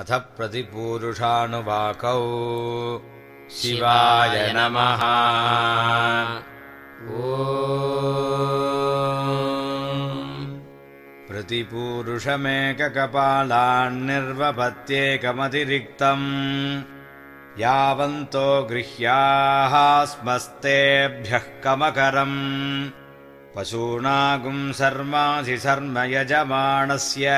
अथ प्रतिपूरुषानुवाकौ। शिवाय नमः। ओ प्रतिपूरुषमेककपालान्निर्वपत्येकमतिरिक्तम्। यावन्तो गृह्याः स्मस्तेभ्यः कमकरम्। पशूनागुम् शर्म यजमानस्य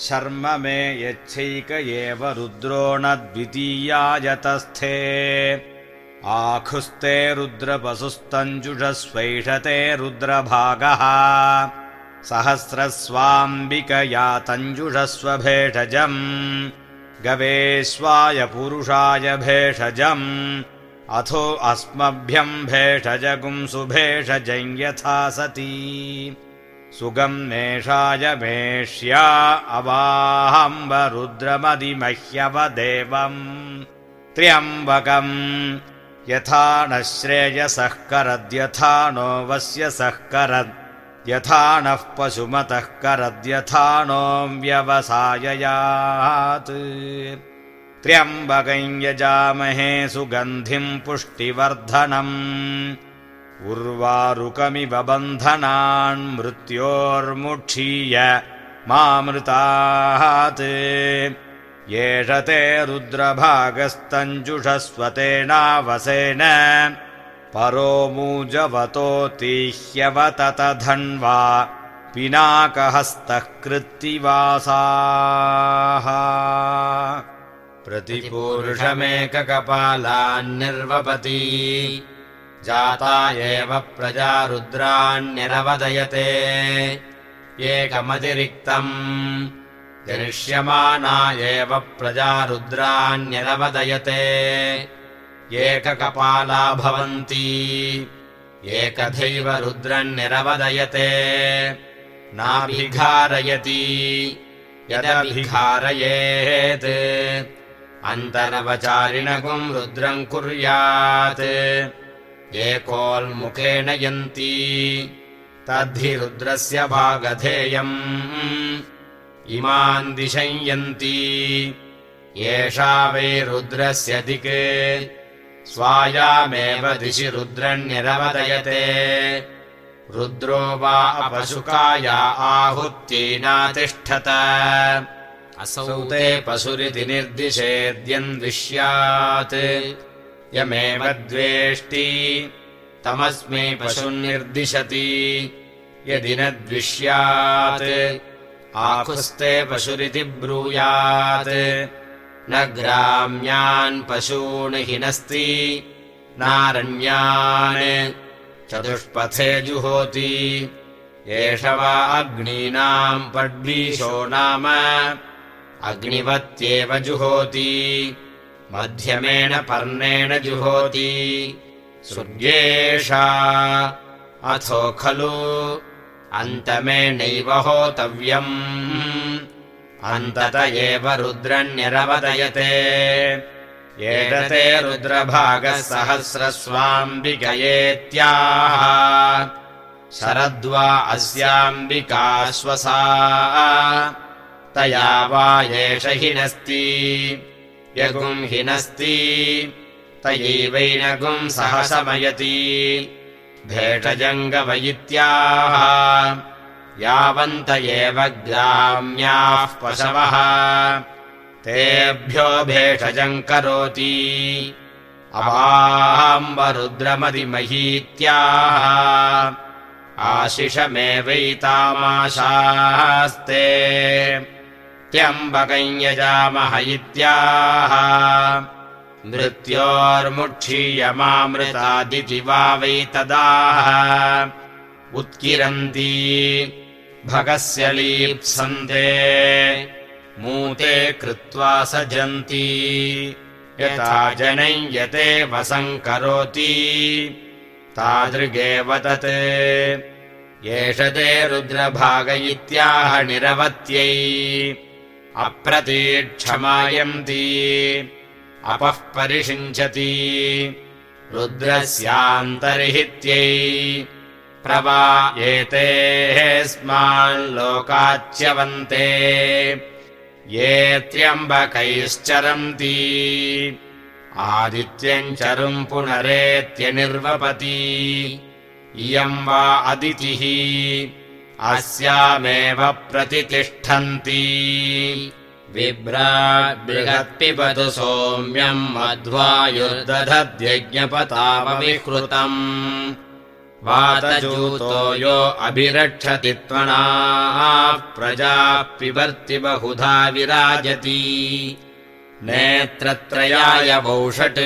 शर्म मे यच्छैक एव रुद्रो न द्वितीयायतस्थे। आखुस्ते रुद्रपशुस्तञ्जुषस्वैषते रुद्रभागः। सहस्रस्वाम्बिकया तञ्जुषस्व भेषजम् गवेश्वाय पुरुषाय भेषजम्। अथो अस्मभ्यम् भेषजगुम् सुभेषजम् यथा सती सुगम्नेषाय मेष्या अवाहम्ब रुद्रमदिमह्यवदेवम् त्र्यम्बकम् यथा न श्रेयसः करद्यथा नो वस्य सः करद् यथा नः पशुमतः करद्यथा नो व्यवसाययात्। त्र्यम्बकम् यजामहे सुगन्धिम् पुष्टिवर्धनम् उर्वारुकमिव बन्धनान्मृत्योर्मुक्षीय मामृतात् एष ते रुद्रभागस्तञ्जुषस्वतेनावसेन परो मूजवतोतिह्यवततधन्वा पिनाकहस्तः कृत्तिवासाः। प्रतिपूरुषमेककपालान्निर्वपति जाता एव प्रजा रुद्राण्यरवदयते एकमतिरिक्तम्। जनिष्यमाना एव प्रजा रुद्राण्यरवदयते एककपाला भवन्ति। एकथैव रुद्रन्निरवदयते नाभिघारयति। यदभिघारयेत्। अन्तरवचारिणकुम् रुद्रम् कुर्यात् एकोल्मुखेन यन्ति तद्धि रुद्रस्य भागधेयम्। इमान् दिशञ्यन्ति एषा वै रुद्रस्य दिक्। स्वायामेव दिशि रुद्रण्यरवदयते रुद्रो वा अपशुकाया आहुत्येनातिष्ठत असौ ते पशुरिति निर्दिशेद्यन्विष्यात् यमेव द्वेष्टि। तमस्मै पशुन्निर्दिशति यदि न द्विष्यात् आकुस्ते पशुरिति ब्रूयात्। न ग्राम्यान् पशून् हिनस्ति नारण्यान् चतुष्पथे जुहोति। एष वा अग्नीनाम् पड्वीशो नाम अग्निवत्येव जुहोति मध्यमेन पर्णेन जुहोति। सूर्येषा अथो खलु। अन्तमेनैव होतव्यम्। अन्तत एव रुद्रन्यरवदयते। एषते रुद्रभागः सहस्रस्वाम्बिकयेत्याह शरद्वा अस्याम्बिका स्वसा। तया वा एष हिनस्ति यगुम् हिनस्ति। तयैवैनगुम् सह शमयति भेषजङ्गवयित्याः यावन्त एव ग्राम्याः पशवः। तेभ्यो भेषजम् करोति। अवाम्बरुद्रमदिमहीत्याः आशिषमेवैतामाशास्ते त्यम्बकम् यजामह इत्याह। वा वैतदाः उत्किरन्ति भगस्य लीप्सन्ते। मूते कृत्वा सजन्ति। यथा जनयते वसङ्करोति। तादृगेव तत्। एष ते रुद्रभाग इत्याह निरवत्यै अप्रतीक्षमायन्ति। अपः परिषिञ्चति। रुद्रस्यान्तर्हित्यै। प्रवा एतेः स्माल्लोकाच्यवन्ते ये त्र्यम्बकैश्चरन्ति। आदित्यम् चरुम् पुनरेत्यनिर्वपति। इयम् वा अदितिः अस्यामेव प्रतितिष्ठन्ति। विभ्रा बृहत्पिबतु सोम्यम् मध्वायुर्दधद्यज्ञपतावविकृतम् वातजूतो यो अभिरक्षति त्वणा प्रजा पिबर्ति बहुधा विराजति। नेत्रत्रयाय भौषट्